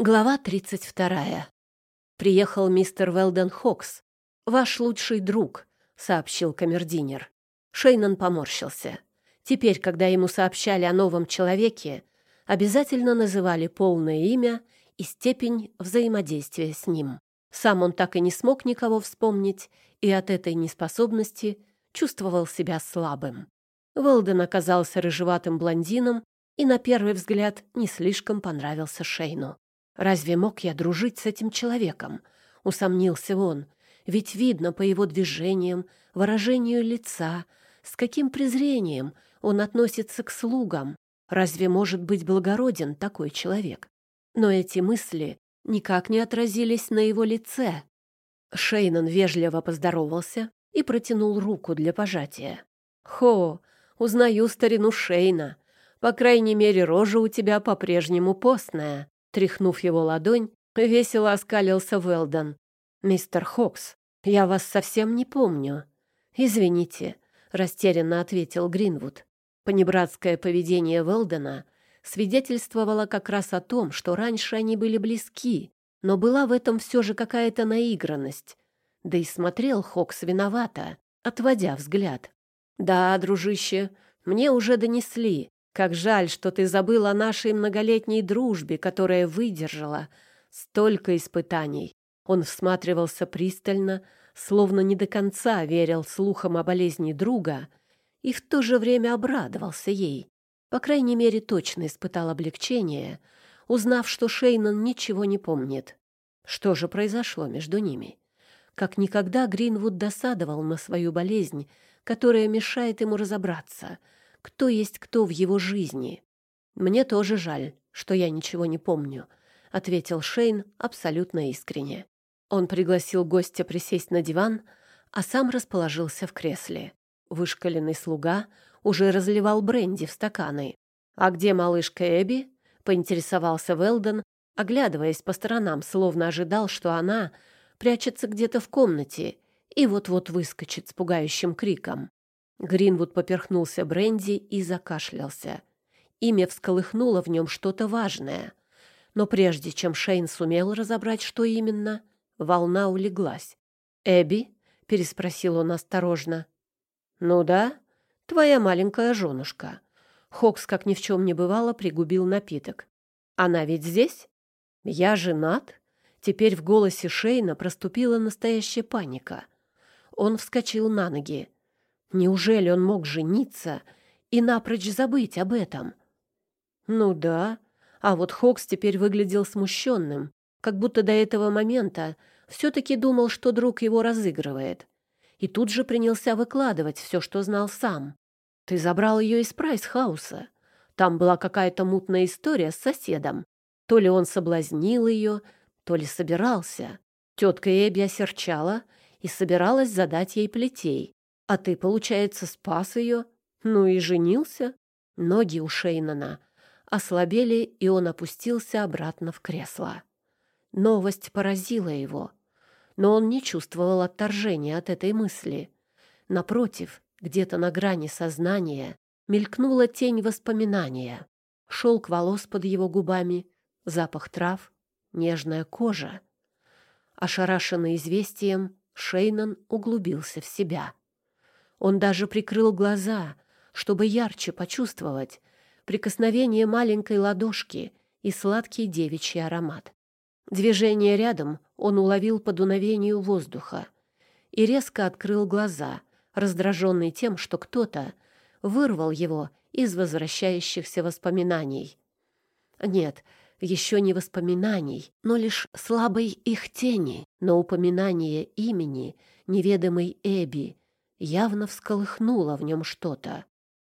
Глава 32. Приехал мистер Велден Хокс. Ваш лучший друг, сообщил камердинер. Шейнан поморщился. Теперь, когда ему сообщали о новом человеке, обязательно называли полное имя и степень взаимодействия с ним. Сам он так и не смог никого вспомнить, и от этой неспособности чувствовал себя слабым. Велден оказался рыжеватым блондином и на первый взгляд не слишком понравился Шейну. Разве мог я дружить с этим человеком? Усомнился он. Ведь видно по его движениям, выражению лица, с каким презрением он относится к слугам. Разве может быть благороден такой человек? Но эти мысли никак не отразились на его лице. Шейнон вежливо поздоровался и протянул руку для пожатия. «Хо, узнаю старину Шейна. По крайней мере, рожа у тебя по-прежнему постная. Тряхнув его ладонь, весело оскалился Велдон. «Мистер Хокс, я вас совсем не помню». «Извините», — растерянно ответил Гринвуд. Понебратское поведение Велдона свидетельствовало как раз о том, что раньше они были близки, но была в этом все же какая-то наигранность. Да и смотрел Хокс виновато, отводя взгляд. «Да, дружище, мне уже донесли. Как жаль, что ты забыл о нашей многолетней дружбе, которая выдержала столько испытаний. Он всматривался пристально, словно не до конца верил слухам о болезни друга и в то же время обрадовался ей. По крайней мере, точно испытал облегчение, узнав, что Шейнон ничего не помнит. Что же произошло между ними? Как никогда Гринвуд досадовал на свою болезнь, которая мешает ему разобраться — кто есть кто в его жизни. Мне тоже жаль, что я ничего не помню, ответил Шейн абсолютно искренне. Он пригласил гостя присесть на диван, а сам расположился в кресле. Вышкаленный слуга уже разливал бренди в стаканы. «А где малышка Эбби?» — поинтересовался Велден, оглядываясь по сторонам, словно ожидал, что она прячется где-то в комнате и вот-вот выскочит с пугающим криком. Гринвуд поперхнулся бренди и закашлялся. Имя всколыхнуло в нем что-то важное. Но прежде чем Шейн сумел разобрать, что именно, волна улеглась. «Эбби?» — переспросил он осторожно. «Ну да, твоя маленькая женушка». Хокс, как ни в чем не бывало, пригубил напиток. «Она ведь здесь? Я женат?» Теперь в голосе Шейна проступила настоящая паника. Он вскочил на ноги. Неужели он мог жениться и напрочь забыть об этом? Ну да, а вот Хокс теперь выглядел смущенным, как будто до этого момента все-таки думал, что друг его разыгрывает. И тут же принялся выкладывать все, что знал сам. Ты забрал ее из Прайсхауса. Там была какая-то мутная история с соседом. То ли он соблазнил ее, то ли собирался. Тетка Эбби осерчала и собиралась задать ей плетей. А ты, получается, спас ее? Ну и женился? Ноги у Шейнана ослабели, и он опустился обратно в кресло. Новость поразила его, но он не чувствовал отторжения от этой мысли. Напротив, где-то на грани сознания мелькнула тень воспоминания. Шелк волос под его губами, запах трав, нежная кожа. Ошарашенный известием, Шейнан углубился в себя. Он даже прикрыл глаза, чтобы ярче почувствовать прикосновение маленькой ладошки и сладкий девичий аромат. Движение рядом он уловил по дуновению воздуха и резко открыл глаза, раздраженный тем, что кто-то вырвал его из возвращающихся воспоминаний. Нет, еще не воспоминаний, но лишь слабой их тени, но упоминание имени неведомой Эбби явно всколыхнуло в нем что-то.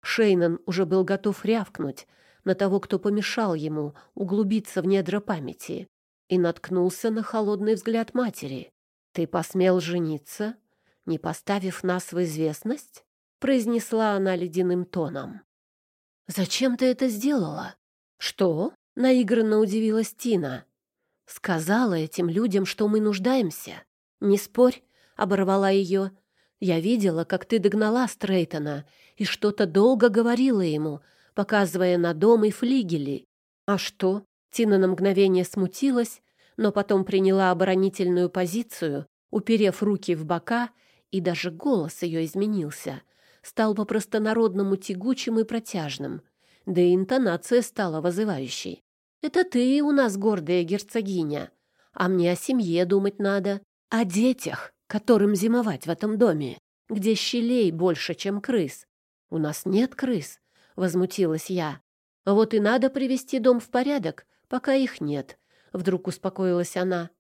Шейнан уже был готов рявкнуть на того, кто помешал ему углубиться в недра памяти, и наткнулся на холодный взгляд матери. «Ты посмел жениться, не поставив нас в известность?» — произнесла она ледяным тоном. «Зачем ты это сделала?» «Что?» — наигранно удивилась Тина. «Сказала этим людям, что мы нуждаемся. Не спорь», — оборвала ее, я видела, как ты догнала Стрейтона и что-то долго говорила ему, показывая на дом и флигели. А что? Тина на мгновение смутилась, но потом приняла оборонительную позицию, уперев руки в бока, и даже голос ее изменился, стал по-простонародному тягучим и протяжным, да и интонация стала вызывающей. «Это ты у нас гордая герцогиня, а мне о семье думать надо, о детях, которым зимовать в этом доме, где щелей больше, чем крыс. У нас нет крыс, — возмутилась я. Вот и надо привести дом в порядок, пока их нет, — вдруг успокоилась она.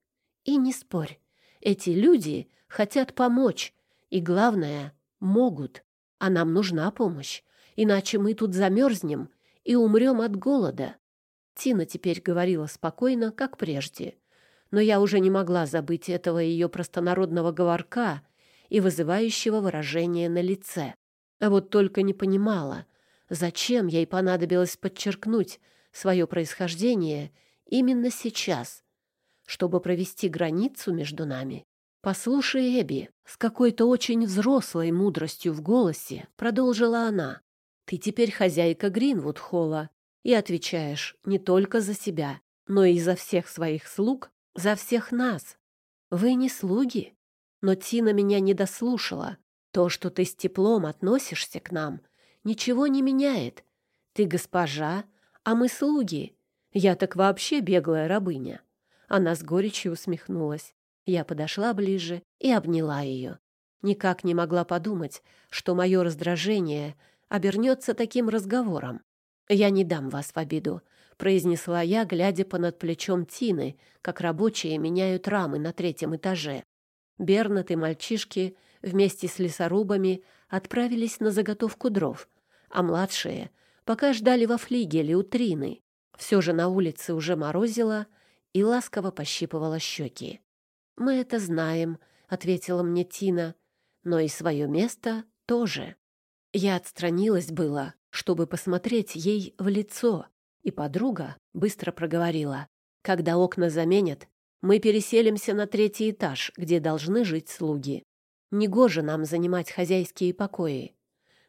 И не спорь, эти люди хотят помочь, и, главное, могут. А нам нужна помощь, иначе мы тут замерзнем и умрем от голода. Тина теперь говорила спокойно, как прежде, но я уже не могла забыть этого ее простонародного говорка и вызывающего выражения на лице. А вот только не понимала, зачем ей понадобилось подчеркнуть свое происхождение именно сейчас, чтобы провести границу между нами. «Послушай, Эбби», — с какой-то очень взрослой мудростью в голосе продолжила она, «ты теперь хозяйка Гринвуд-холла и отвечаешь не только за себя, но и за всех своих слуг за всех нас. Вы не слуги. Но Тина меня не дослушала. То, что ты с теплом относишься к нам, ничего не меняет. Ты госпожа, а мы слуги. Я так вообще беглая рабыня. Она с горечью усмехнулась. Я подошла ближе и обняла ее. Никак не могла подумать, что мое раздражение обернется таким разговором. Я не дам вас в обиду. — произнесла я, глядя понад плечом Тины, как рабочие меняют рамы на третьем этаже. Бернат и мальчишки вместе с лесорубами отправились на заготовку дров, а младшие пока ждали во флигеле у Трины. Все же на улице уже морозило и ласково пощипывала щеки. «Мы это знаем», — ответила мне Тина, — «но и свое место тоже». Я отстранилась было, чтобы посмотреть ей в лицо, и подруга быстро проговорила. «Когда окна заменят, мы переселимся на третий этаж, где должны жить слуги. Негоже нам занимать хозяйские покои.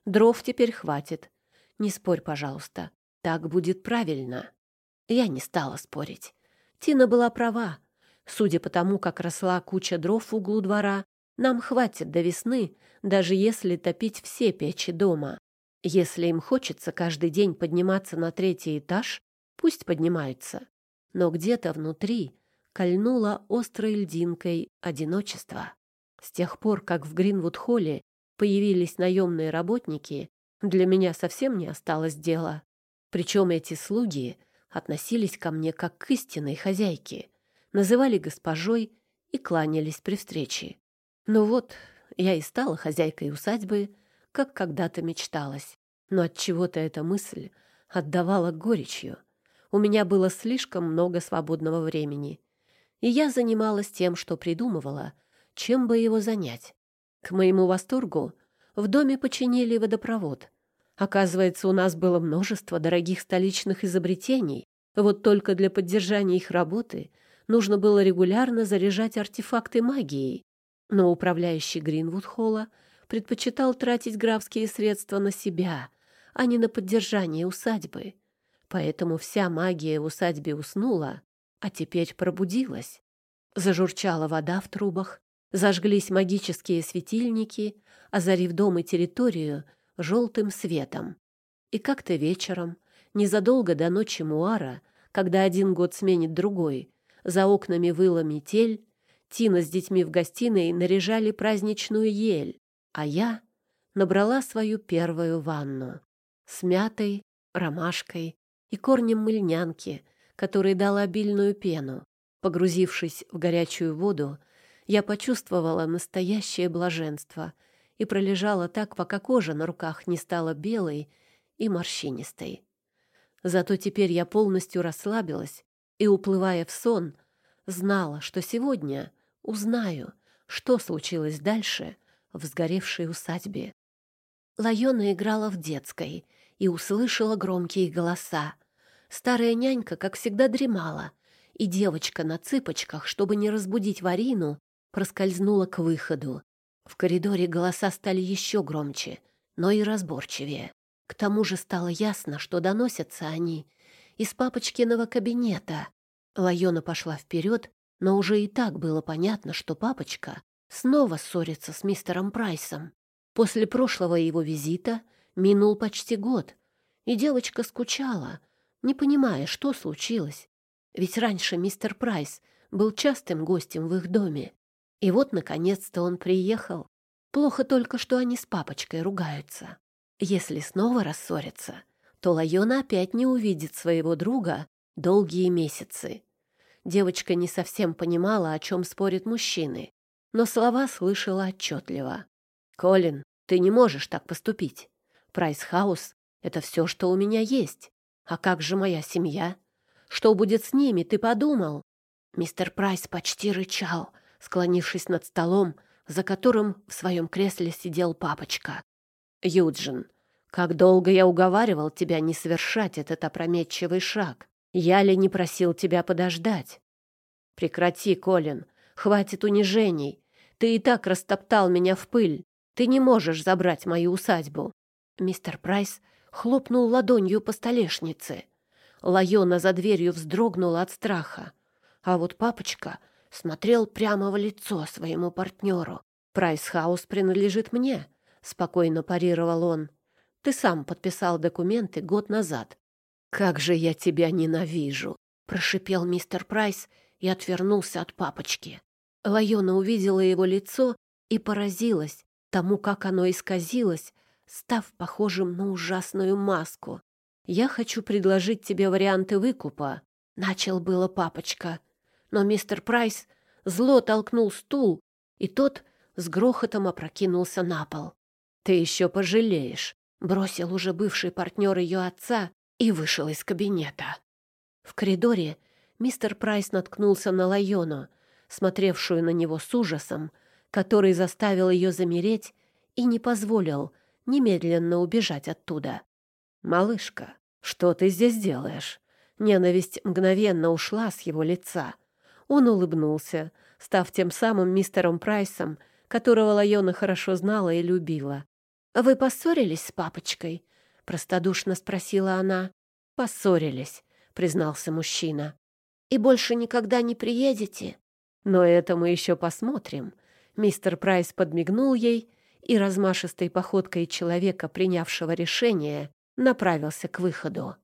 Дров теперь хватит. Не спорь, пожалуйста. Так будет правильно». Я не стала спорить. Тина была права. Судя по тому, как росла куча дров в углу двора, нам хватит до весны, даже если топить все печи дома. Если им хочется каждый день подниматься на третий этаж, пусть поднимаются. Но где-то внутри кольнуло острой льдинкой одиночество. С тех пор, как в Гринвуд-холле появились наемные работники, для меня совсем не осталось дела. Причем эти слуги относились ко мне как к истинной хозяйке, называли госпожой и кланялись при встрече. Ну вот, я и стала хозяйкой усадьбы, как когда-то мечталось. Но от чего-то эта мысль отдавала горечью. У меня было слишком много свободного времени, и я занималась тем, что придумывала, чем бы его занять. К моему восторгу в доме починили водопровод. Оказывается, у нас было множество дорогих столичных изобретений, вот только для поддержания их работы нужно было регулярно заряжать артефакты магией. Но управляющий Гринвуд-холла — предпочитал тратить графские средства на себя, а не на поддержание усадьбы. Поэтому вся магия в усадьбе уснула, а теперь пробудилась. Зажурчала вода в трубах, зажглись магические светильники, озарив дом и территорию желтым светом. И как-то вечером, незадолго до ночи Муара, когда один год сменит другой, за окнами выла метель, Тина с детьми в гостиной наряжали праздничную ель, а я набрала свою первую ванну с мятой, ромашкой и корнем мыльнянки, который дал обильную пену. Погрузившись в горячую воду, я почувствовала настоящее блаженство и пролежала так, пока кожа на руках не стала белой и морщинистой. Зато теперь я полностью расслабилась и, уплывая в сон, знала, что сегодня узнаю, что случилось дальше — в сгоревшей усадьбе. Лайона играла в детской и услышала громкие голоса. Старая нянька, как всегда, дремала, и девочка на цыпочках, чтобы не разбудить Варину, проскользнула к выходу. В коридоре голоса стали еще громче, но и разборчивее. К тому же стало ясно, что доносятся они из папочкиного кабинета. Лайона пошла вперед, но уже и так было понятно, что папочка снова ссорится с мистером Прайсом. После прошлого его визита минул почти год, и девочка скучала, не понимая, что случилось. Ведь раньше мистер Прайс был частым гостем в их доме. И вот, наконец-то, он приехал. Плохо только, что они с папочкой ругаются. Если снова рассорятся, то Лайона опять не увидит своего друга долгие месяцы. Девочка не совсем понимала, о чем спорят мужчины, но слова слышала отчетливо. «Колин, ты не можешь так поступить. Прайс-хаус — это все, что у меня есть. А как же моя семья? Что будет с ними, ты подумал?» Мистер Прайс почти рычал, склонившись над столом, за которым в своем кресле сидел папочка. «Юджин, как долго я уговаривал тебя не совершать этот опрометчивый шаг. Я ли не просил тебя подождать? Прекрати, Колин, хватит унижений. Ты и так растоптал меня в пыль. Ты не можешь забрать мою усадьбу. Мистер Прайс хлопнул ладонью по столешнице. Лайона за дверью вздрогнула от страха. А вот папочка смотрел прямо в лицо своему партнеру. «Прайс-хаус принадлежит мне», — спокойно парировал он. Ты сам подписал документы год назад. Как же я тебя ненавижу, прошипел мистер Прайс и отвернулся от папочки. Лайона увидела его лицо и поразилась тому, как оно исказилось, став похожим на ужасную маску. «Я хочу предложить тебе варианты выкупа», — начал было папочка. Но мистер Прайс зло толкнул стул, и тот с грохотом опрокинулся на пол. «Ты еще пожалеешь, бросил уже бывший партнер ее отца и вышел из кабинета. В коридоре мистер Прайс наткнулся на Лайону, смотревшую на него с ужасом, который заставил ее замереть и не позволил немедленно убежать оттуда. «Малышка, что ты здесь делаешь?» Ненависть мгновенно ушла с его лица. Он улыбнулся, став тем самым мистером Прайсом, которого Лайона хорошо знала и любила. «Вы поссорились с папочкой?» — простодушно спросила она. «Поссорились», — признался мужчина. «И больше никогда не приедете?» «Но это мы еще посмотрим». Мистер Прайс подмигнул ей и размашистой походкой человека, принявшего решение, направился к выходу.